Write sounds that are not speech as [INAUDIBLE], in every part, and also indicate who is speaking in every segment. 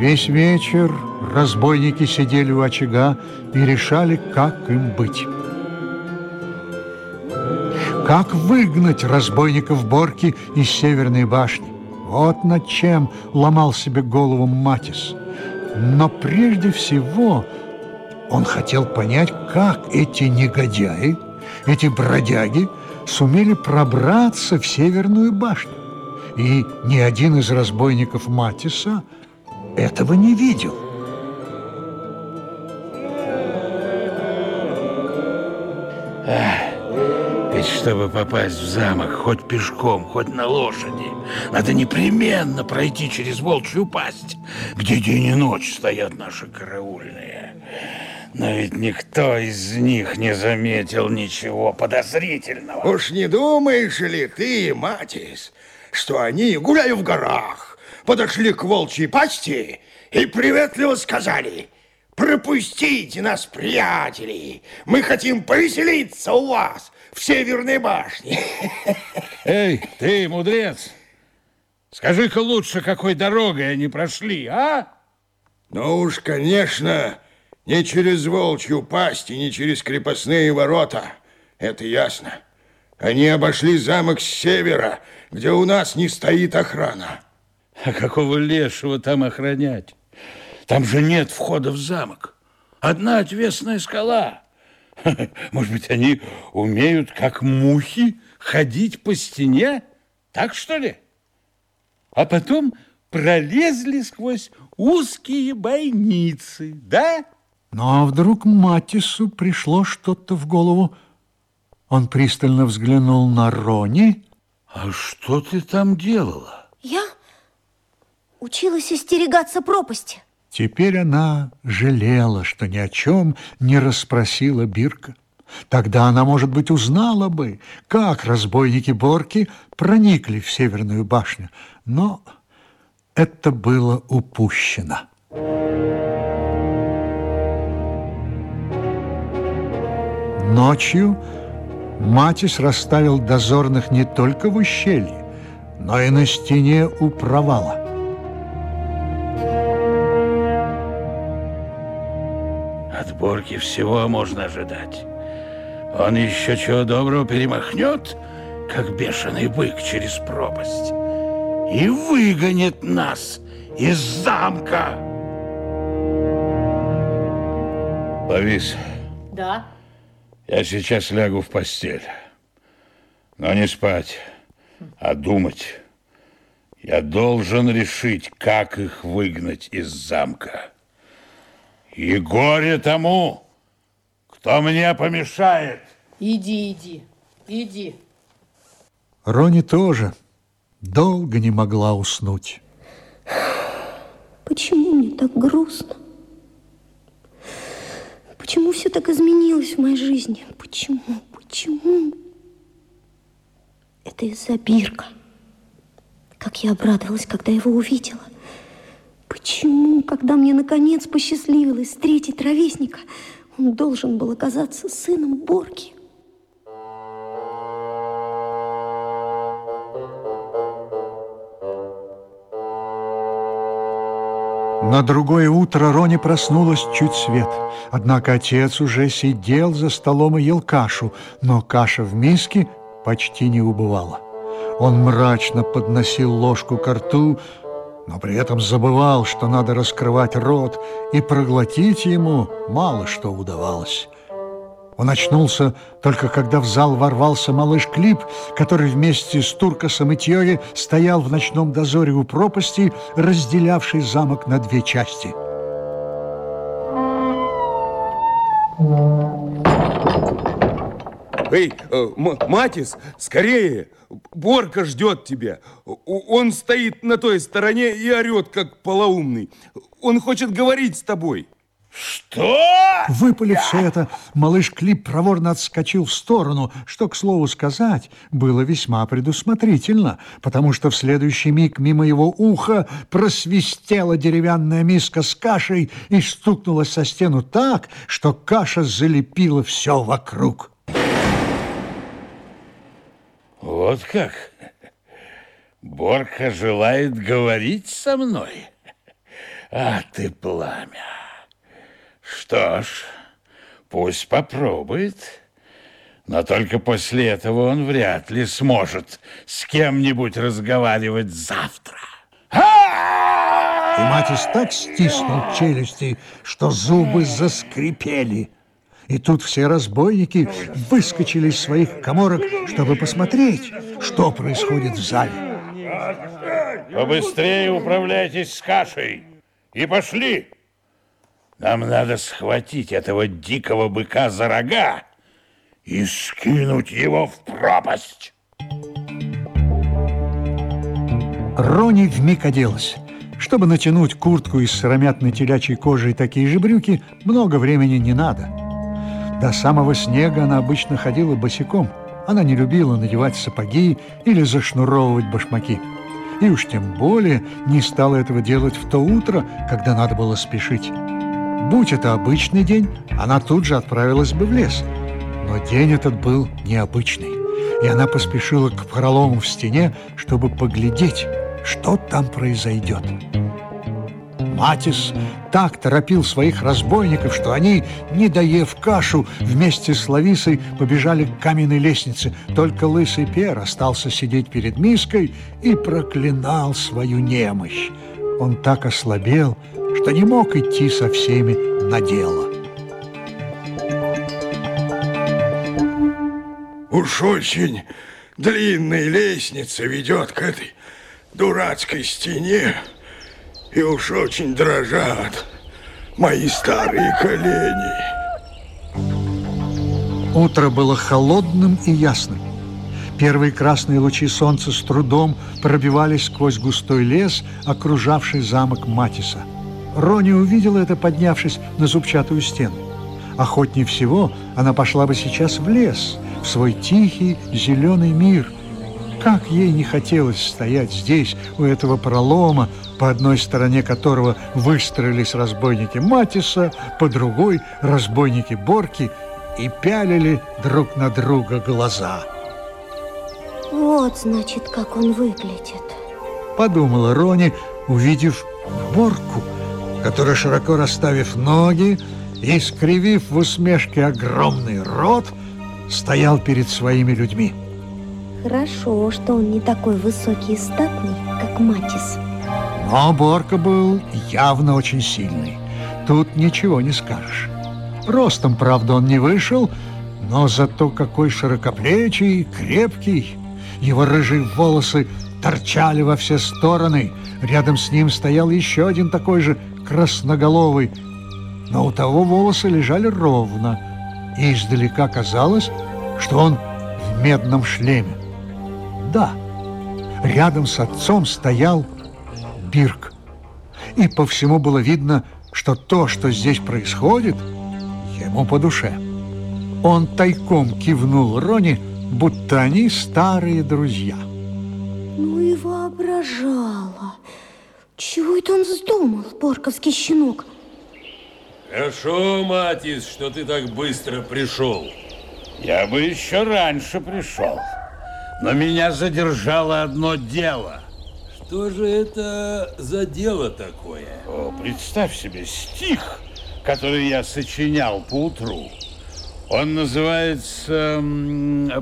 Speaker 1: Весь вечер разбойники сидели у очага и решали, как им быть. Как выгнать разбойников Борки из Северной башни? Вот над чем ломал себе голову Матис. Но прежде всего он хотел понять, как эти негодяи, эти бродяги сумели пробраться в Северную башню. И ни один из разбойников Матиса этого не видел.
Speaker 2: Ведь чтобы попасть в замок, хоть пешком, хоть на лошади, надо непременно пройти через волчью пасть, где день и ночь стоят наши караульные. Но ведь никто из них не заметил ничего подозрительного.
Speaker 3: Уж не думаешь ли ты, Матис, что они, гуляя в горах, подошли к волчьей пасти и приветливо сказали «Пропустите нас, приятели! Мы хотим повеселиться у вас в Северной башне!» [LAUGHS]
Speaker 2: Эй, ты, мудрец, скажи-ка лучше, какой дорогой они прошли, а?
Speaker 3: Ну уж, конечно, не через волчью пасть и не через крепостные ворота. Это ясно. Они обошли замок с севера, где у нас не стоит охрана.
Speaker 2: А какого лешего там охранять? Там же нет входа в замок. Одна отвесная скала. [LAUGHS] Может быть, они умеют, как мухи, ходить по стене? Так что ли? А потом пролезли сквозь узкие бойницы, да?
Speaker 1: Ну а вдруг Матису пришло что-то в голову? Он пристально взглянул на Рони.
Speaker 2: А что ты там делала?
Speaker 4: Я училась остерегаться пропасти.
Speaker 1: Теперь она жалела, что ни о чем не расспросила Бирка. Тогда она, может быть, узнала бы, как разбойники Борки проникли в Северную башню. Но это было упущено. Ночью Матис расставил дозорных не только в ущелье, но и на стене у провала.
Speaker 2: От Борки всего можно ожидать. Он еще чего доброго перемахнет, как бешеный бык через пропасть, и выгонит нас из замка. Повис.
Speaker 4: Да.
Speaker 2: Я сейчас лягу в постель. Но не спать, а думать. Я должен решить, как их выгнать из замка. И горе тому, кто мне помешает.
Speaker 4: Иди, иди, иди.
Speaker 1: Рони тоже долго не могла уснуть.
Speaker 4: Почему мне так грустно? Почему все так изменилось в моей жизни? Почему? Почему? Это из-за Бирка. Как я обрадовалась, когда его увидела. Почему, когда мне наконец посчастливилось встретить ровесника, он должен был оказаться сыном Борки?
Speaker 1: На другое утро Рони проснулась чуть свет. Однако отец уже сидел за столом и ел кашу, но каша в миске почти не убывала. Он мрачно подносил ложку к рту, но при этом забывал, что надо раскрывать рот, и проглотить ему мало что удавалось. Он очнулся только когда в зал ворвался малыш Клип, который вместе с Туркасом и Тьоги стоял в ночном дозоре у пропасти, разделявшей замок на две части.
Speaker 5: Эй, э, Матис, скорее! Борка ждет тебя. Он стоит на той стороне и орет, как полоумный. Он хочет говорить с тобой.
Speaker 2: Что?
Speaker 1: Выпалив все это, малыш Клип проворно отскочил в сторону, что, к слову сказать, было весьма предусмотрительно, потому что в следующий миг мимо его уха просвистела деревянная миска с кашей и стукнулась со стену так, что каша залепила все вокруг.
Speaker 2: Вот как? Борка желает говорить со мной? А ты пламя. Что ж, пусть попробует. Но только после этого он вряд ли сможет с кем-нибудь разговаривать завтра.
Speaker 1: И Матис так стиснул челюсти, что зубы заскрипели. И тут все разбойники выскочили из своих коморок, чтобы посмотреть, что происходит в зале.
Speaker 2: Побыстрее управляйтесь с кашей и пошли. Нам надо схватить этого дикого быка за рога и скинуть его в пропасть.
Speaker 1: Рони вмиг оделась. Чтобы натянуть куртку из сыромятной телячьей кожи и такие же брюки, много времени не надо. До самого снега она обычно ходила босиком. Она не любила надевать сапоги или зашнуровывать башмаки. И уж тем более не стала этого делать в то утро, когда надо было спешить. Будь это обычный день, она тут же отправилась бы в лес. Но день этот был необычный, и она поспешила к пролому в стене, чтобы поглядеть, что там произойдет. Матис так торопил своих разбойников, что они, не доев кашу, вместе с Лависой побежали к каменной лестнице. Только лысый Пер остался сидеть перед миской и проклинал свою немощь. Он так ослабел, что не мог идти со всеми на дело.
Speaker 3: Уж очень длинная лестница ведет к этой дурацкой стене, и уж очень дрожат мои старые колени.
Speaker 1: Утро было холодным и ясным. Первые красные лучи солнца с трудом пробивались сквозь густой лес, окружавший замок Матиса. Рони увидела это, поднявшись на зубчатую стену. Охотнее всего она пошла бы сейчас в лес, в свой тихий зеленый мир. Как ей не хотелось стоять здесь, у этого пролома, по одной стороне которого выстроились разбойники Матиса, по другой – разбойники Борки, и пялили друг на друга глаза.
Speaker 4: Вот, значит, как он выглядит.
Speaker 1: Подумала Рони, увидев Борку, который, широко расставив ноги и скривив в усмешке огромный рот, стоял перед своими людьми.
Speaker 4: Хорошо, что он не такой высокий и статный, как Матис.
Speaker 1: Но Борка был явно очень сильный. Тут ничего не скажешь. Ростом, правда, он не вышел, но зато какой широкоплечий крепкий. Его рыжие волосы торчали во все стороны. Рядом с ним стоял еще один такой же красноголовый. Но у того волосы лежали ровно, и издалека казалось, что он в медном шлеме. Да, рядом с отцом стоял Бирк. И по всему было видно, что то, что здесь происходит, ему по душе. Он тайком кивнул Рони, будто они старые друзья.
Speaker 4: Ну и воображала. Чего это он вздумал, борковский щенок?
Speaker 5: Хорошо, Матис, что ты так быстро пришел.
Speaker 2: Я бы еще раньше пришел, но меня задержало одно дело.
Speaker 5: Что же это за дело такое?
Speaker 2: О, представь себе стих, который я сочинял по утру. Он называется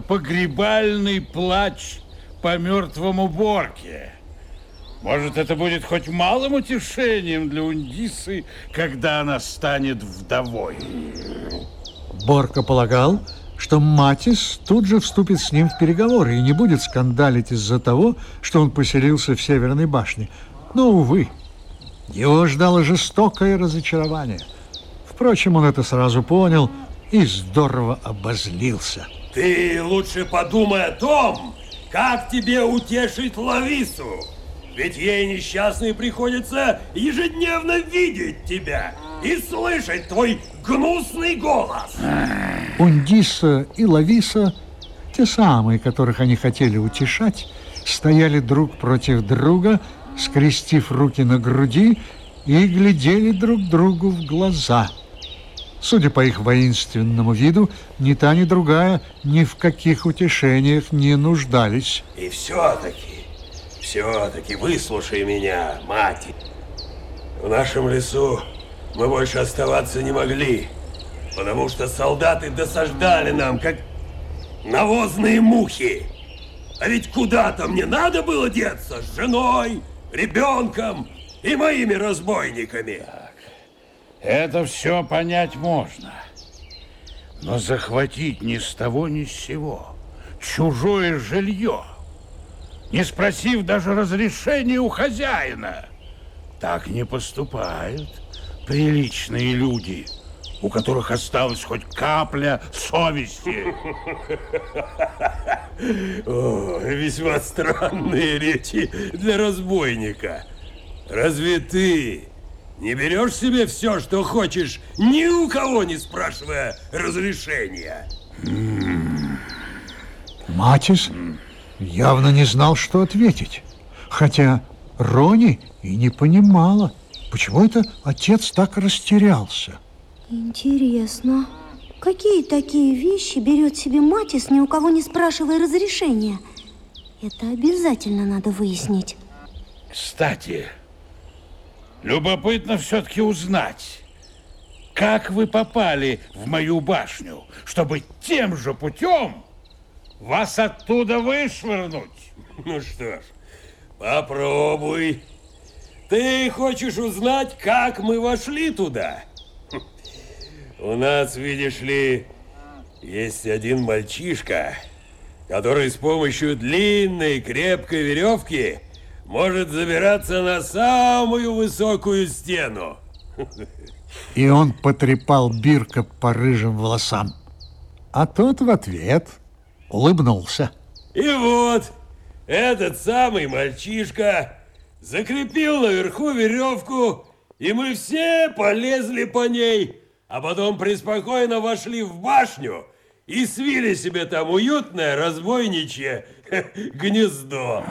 Speaker 2: «Погребальный плач по мертвому Борке». Может, это будет хоть малым утешением для Ундисы, когда она станет вдовой.
Speaker 1: Борка полагал, что Матис тут же вступит с ним в переговоры и не будет скандалить из-за того, что он поселился в Северной башне. Но, увы, его ждало жестокое разочарование. Впрочем, он это сразу понял и здорово обозлился.
Speaker 5: Ты лучше подумай о том, как тебе утешить Лавису. Ведь ей несчастной приходится ежедневно видеть тебя и слышать твой гнусный голос.
Speaker 1: Ундиса и Лависа, те самые, которых они хотели утешать, стояли друг против друга, скрестив руки на груди и глядели друг другу в глаза. Судя по их воинственному виду, ни та, ни другая ни в каких утешениях не нуждались.
Speaker 5: И все-таки, все-таки выслушай меня, мать. В нашем лесу мы больше оставаться не могли, потому что солдаты досаждали нам, как навозные мухи. А ведь куда-то мне надо было деться с женой, ребенком и моими разбойниками.
Speaker 2: Это все понять можно. Но захватить ни с того, ни с сего чужое жилье, не спросив даже разрешения у хозяина, так не поступают приличные люди, у которых осталась хоть капля совести. [LAUGHS]
Speaker 5: О, весьма странные речи для разбойника. Разве ты не берешь себе все, что хочешь, ни у кого не спрашивая разрешения?
Speaker 1: Матис явно не знал, что ответить. Хотя Рони и не понимала, почему это отец так растерялся.
Speaker 4: Интересно, какие такие вещи берет себе Матис, ни у кого не спрашивая разрешения? Это обязательно надо выяснить.
Speaker 2: Кстати, любопытно все-таки узнать, как вы попали в мою башню, чтобы тем же путем вас оттуда вышвырнуть.
Speaker 5: Ну что ж, попробуй. Ты хочешь узнать, как мы вошли туда? У нас, видишь ли, есть один мальчишка, который с помощью длинной крепкой веревки может забираться на самую высокую стену.
Speaker 1: И он потрепал Бирка по рыжим волосам. А тот в ответ улыбнулся.
Speaker 5: И вот этот самый мальчишка закрепил наверху веревку, и мы все полезли по ней, а потом преспокойно вошли в башню и свили себе там уютное разбойничье [LAUGHS] гнездо.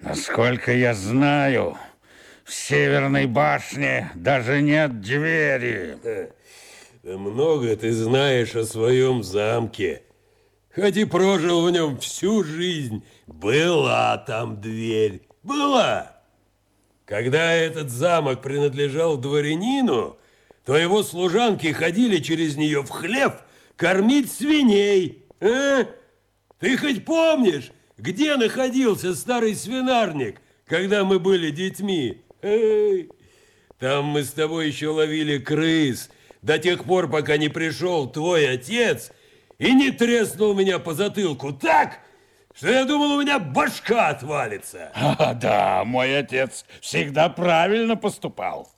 Speaker 2: Насколько я знаю, в Северной башне даже нет двери.
Speaker 5: Да много ты знаешь о своем замке. Хоть и прожил в нем всю жизнь, была там дверь. Была. Когда этот замок принадлежал дворянину, то его служанки ходили через нее в хлев кормить свиней. А? Ты хоть помнишь, где находился старый свинарник, когда мы были детьми? Эй, там мы с тобой еще ловили крыс до тех пор, пока не пришел твой отец и не треснул меня по затылку так, что я думал, у меня башка отвалится. [LAUGHS]
Speaker 2: А, да, мой отец всегда правильно поступал.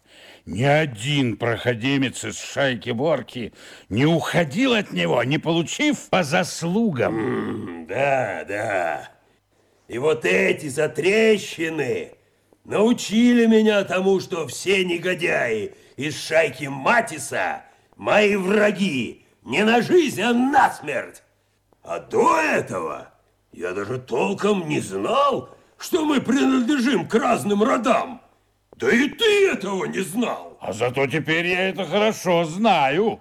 Speaker 2: Ни один проходимец из шайки Борки не уходил от него, не получив по заслугам.
Speaker 5: Да, да. И вот эти затрещины научили меня тому, что все негодяи из шайки Матиса мои враги не на жизнь, а на смерть. А до этого я даже толком не знал, что мы принадлежим к разным родам. Да и ты этого не знал.
Speaker 2: А зато теперь я это хорошо знаю.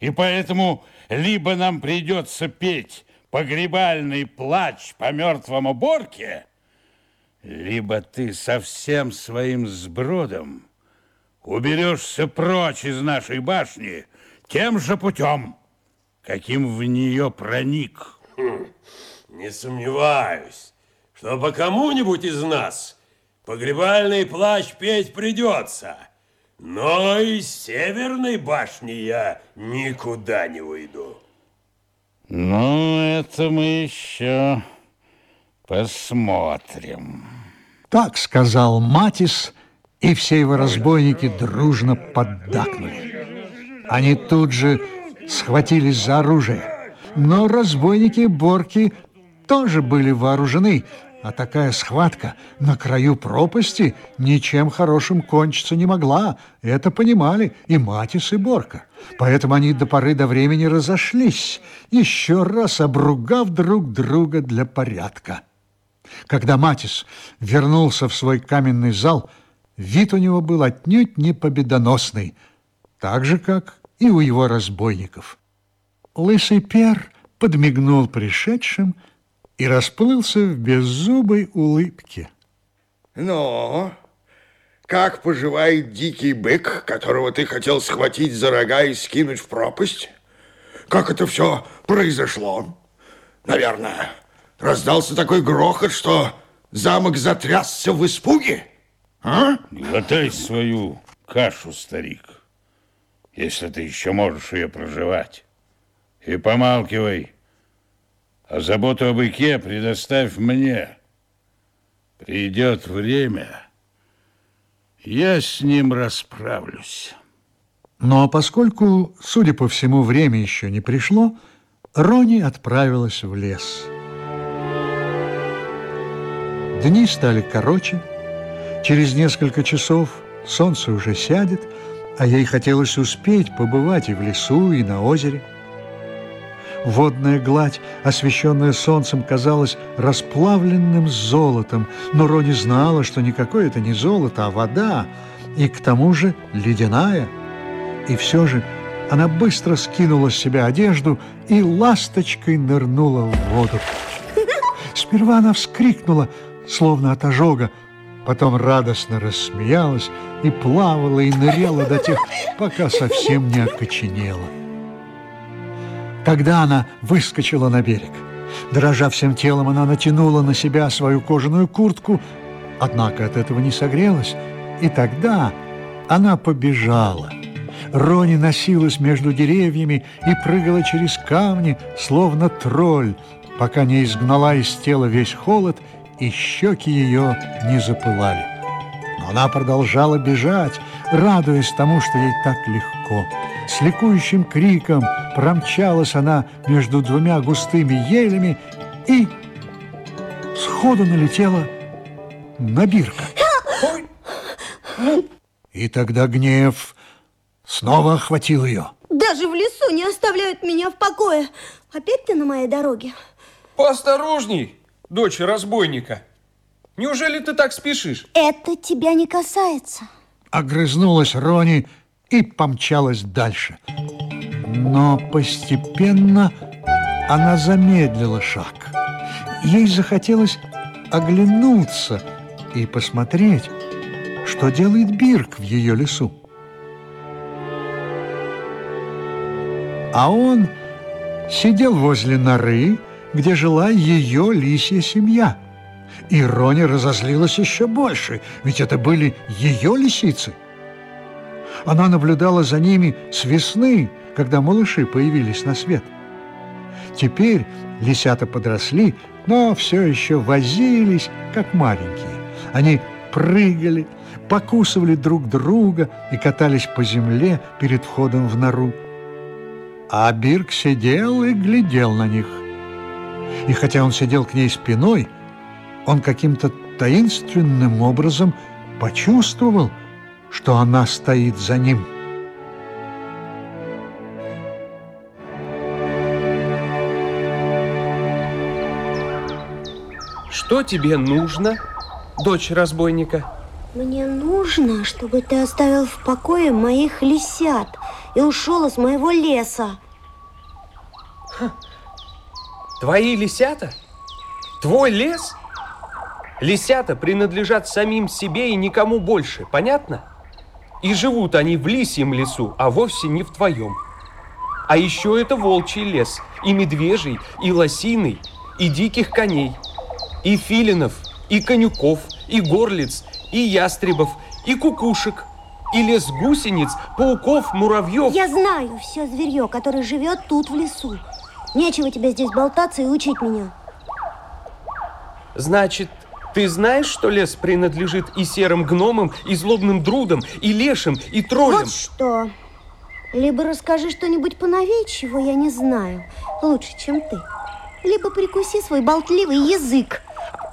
Speaker 2: И поэтому либо нам придется петь погребальный плач по мертвому Борке, либо ты со всем своим сбродом уберешься прочь из нашей башни тем же путем, каким в нее проник.
Speaker 5: Не сомневаюсь, что по кому-нибудь из нас погребальный плащ петь придется. Но из северной башни я никуда не уйду.
Speaker 2: Ну, это мы еще посмотрим.
Speaker 1: Так сказал Матис, и все его разбойники дружно поддакнули. Они тут же схватились за оружие. Но разбойники Борки тоже были вооружены, а такая схватка на краю пропасти ничем хорошим кончиться не могла. Это понимали и Матис, и Борка. Поэтому они до поры до времени разошлись, еще раз обругав друг друга для порядка. Когда Матис вернулся в свой каменный зал, вид у него был отнюдь не победоносный, так же, как и у его разбойников. Лысый пер подмигнул пришедшим и расплылся в беззубой улыбке.
Speaker 3: Ну, как поживает дикий бык, которого ты хотел схватить за рога и скинуть в пропасть? Как это все произошло? Наверное, раздался такой грохот, что замок затрясся в испуге? А?
Speaker 2: Глотай свою кашу, старик, если ты еще можешь ее проживать. И помалкивай. А заботу о быке предоставь мне. Придет время, я с ним расправлюсь.
Speaker 1: Но поскольку, судя по всему, время еще не пришло, Рони отправилась в лес. Дни стали короче. Через несколько часов солнце уже сядет, а ей хотелось успеть побывать и в лесу, и на озере. Водная гладь, освещенная солнцем, казалась расплавленным золотом, но Рони знала, что никакое это не золото, а вода, и к тому же ледяная. И все же она быстро скинула с себя одежду и ласточкой нырнула в воду. Сперва она вскрикнула, словно от ожога, потом радостно рассмеялась и плавала и ныряла до тех, пока совсем не окоченела. Тогда она выскочила на берег. Дрожа всем телом, она натянула на себя свою кожаную куртку, однако от этого не согрелась, и тогда она побежала. Рони носилась между деревьями и прыгала через камни, словно тролль, пока не изгнала из тела весь холод, и щеки ее не запылали. Но она продолжала бежать, радуясь тому, что ей так легко. С ликующим криком промчалась она между двумя густыми елями и сходу налетела на Бирка. И тогда гнев снова охватил ее.
Speaker 4: Даже в лесу не оставляют меня в покое. Опять ты на моей дороге?
Speaker 6: Поосторожней, дочь разбойника. Неужели ты так спешишь?
Speaker 4: Это тебя не касается.
Speaker 1: Огрызнулась Рони и помчалась дальше. Но постепенно она замедлила шаг. Ей захотелось оглянуться и посмотреть, что делает Бирк в ее лесу. А он сидел возле норы, где жила ее лисья семья. И Рони разозлилась еще больше, ведь это были ее лисицы. Она наблюдала за ними с весны, когда малыши появились на свет. Теперь лисята подросли, но все еще возились, как маленькие. Они прыгали, покусывали друг друга и катались по земле перед входом в нору. А Бирк сидел и глядел на них. И хотя он сидел к ней спиной, он каким-то таинственным образом почувствовал, что она стоит за ним.
Speaker 6: Что тебе нужно, дочь разбойника?
Speaker 4: Мне нужно, чтобы ты оставил в покое моих лисят и ушел из моего леса.
Speaker 6: Твои лисята? Твой лес? Лисята принадлежат самим себе и никому больше, понятно? И живут они в лисьем лесу, а вовсе не в твоем. А еще это волчий лес, и медвежий, и лосиный, и диких коней, и филинов, и конюков, и горлиц, и ястребов, и кукушек, и лес гусениц, пауков, муравьев.
Speaker 4: Я знаю все зверье, которое живет тут в лесу. Нечего тебе здесь болтаться и учить меня.
Speaker 6: Значит, ты знаешь, что лес принадлежит и серым гномам, и злобным друдам, и лешим, и троллям?
Speaker 4: Вот что. Либо расскажи что-нибудь поновее, чего я не знаю, лучше, чем ты. Либо прикуси свой болтливый язык.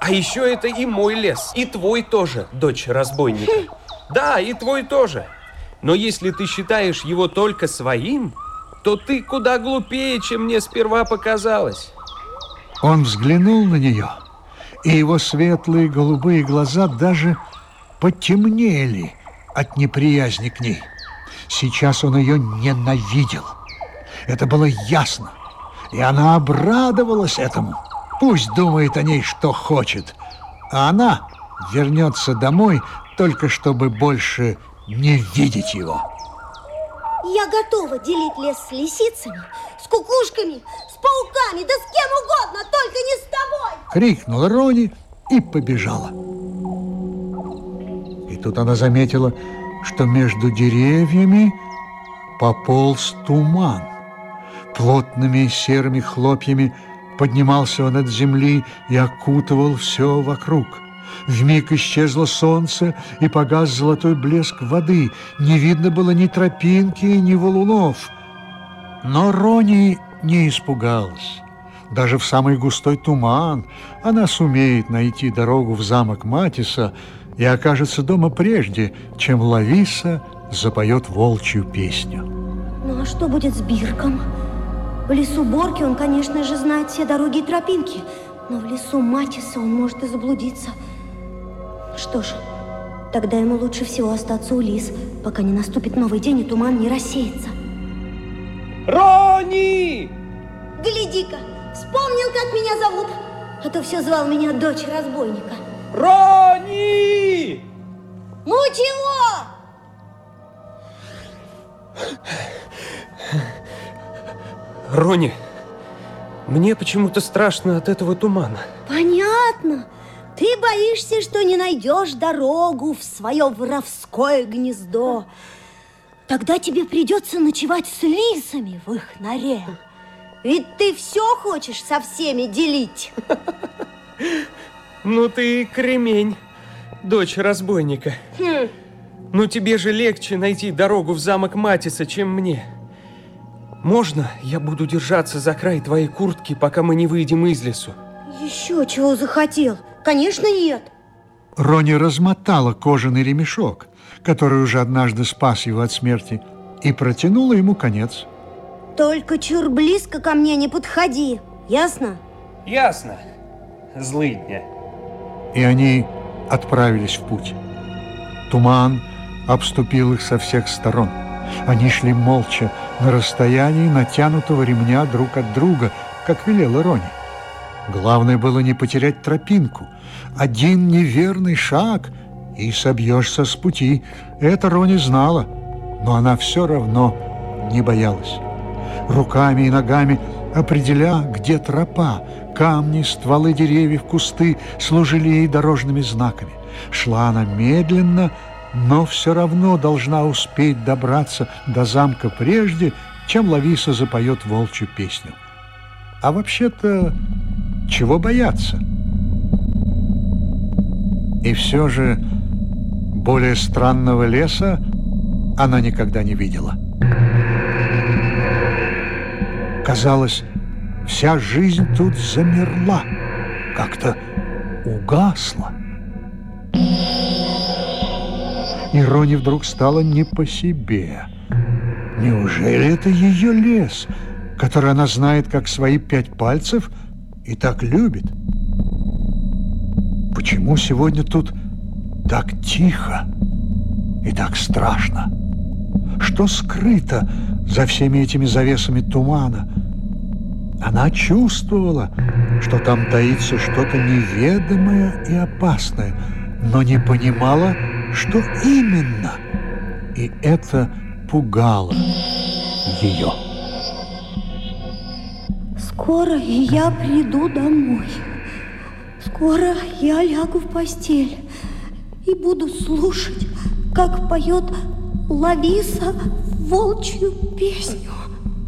Speaker 6: А еще это и мой лес, и твой тоже, дочь разбойника. Да, и твой тоже. Но если ты считаешь его только своим, то ты куда глупее, чем мне сперва показалось.
Speaker 1: Он взглянул на нее, и его светлые голубые глаза даже потемнели от неприязни к ней. Сейчас он ее ненавидел. Это было ясно, и она обрадовалась этому. Пусть думает о ней, что хочет, а она вернется домой, только чтобы больше не видеть его.
Speaker 4: Я готова делить лес с лисицами, с кукушками, с пауками, да с кем угодно, только не с тобой!
Speaker 1: Крикнула Рони и побежала. И тут она заметила, что между деревьями пополз туман. Плотными серыми хлопьями поднимался он от земли и окутывал все вокруг. Вмиг исчезло солнце, и погас золотой блеск воды. Не видно было ни тропинки, ни валунов. Но Рони не испугалась. Даже в самый густой туман она сумеет найти дорогу в замок Матиса и окажется дома прежде, чем Лависа запоет волчью песню.
Speaker 4: Ну а что будет с Бирком? В лесу Борки он, конечно же, знает все дороги и тропинки, но в лесу Матиса он может и заблудиться. Что ж, тогда ему лучше всего остаться у лис, пока не наступит новый день и туман не рассеется.
Speaker 6: Рони!
Speaker 4: Гляди-ка, вспомнил, как меня зовут, а то все звал меня дочь разбойника.
Speaker 6: Рони!
Speaker 4: Ну чего?
Speaker 6: Рони, мне почему-то страшно от этого тумана.
Speaker 4: Понятно. Ты боишься, что не найдешь дорогу в свое воровское гнездо. Тогда тебе придется ночевать с лисами в их норе. Ведь ты все хочешь со всеми делить.
Speaker 6: Ну ты кремень, дочь разбойника.
Speaker 4: Хм.
Speaker 6: Ну тебе же легче найти дорогу в замок Матиса, чем мне. Можно я буду держаться за край твоей куртки, пока мы не выйдем из лесу?
Speaker 4: Еще чего захотел? Конечно, нет.
Speaker 1: Рони размотала кожаный ремешок, который уже однажды спас его от смерти, и протянула ему конец.
Speaker 4: Только чур близко ко мне не подходи, ясно?
Speaker 6: Ясно, злыдня.
Speaker 1: И они отправились в путь. Туман обступил их со всех сторон. Они шли молча, на расстоянии натянутого ремня друг от друга, как велела Рони. Главное было не потерять тропинку. Один неверный шаг, и собьешься с пути. Это Рони знала, но она все равно не боялась. Руками и ногами определя, где тропа, камни, стволы деревьев, кусты служили ей дорожными знаками. Шла она медленно, но все равно должна успеть добраться до замка прежде, чем Лависа запоет волчью песню. А вообще-то, чего бояться? И все же более странного леса она никогда не видела. Казалось, вся жизнь тут замерла, как-то угасла. И Рони вдруг стало не по себе. Неужели это ее лес, который она знает как свои пять пальцев и так любит? Почему сегодня тут так тихо и так страшно? Что скрыто за всеми этими завесами тумана? Она чувствовала, что там таится что-то неведомое и опасное, но не понимала, что именно. И это пугало ее.
Speaker 4: Скоро я приду домой. Скоро я лягу в постель и буду слушать, как поет Лависа волчью песню.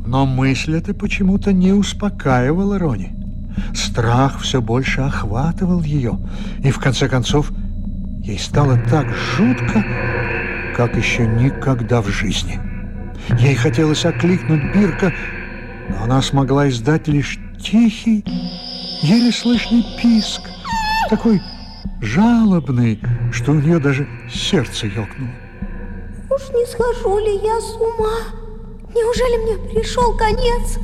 Speaker 1: Но мысль эта почему-то не успокаивала Рони. Страх все больше охватывал ее, и в конце концов ей стало так жутко, как еще никогда в жизни. Ей хотелось окликнуть Бирка, но она смогла издать лишь тихий, еле слышный писк, такой жалобный, что у нее даже сердце ёкнуло.
Speaker 4: Уж не схожу ли я с ума? Неужели мне пришел конец?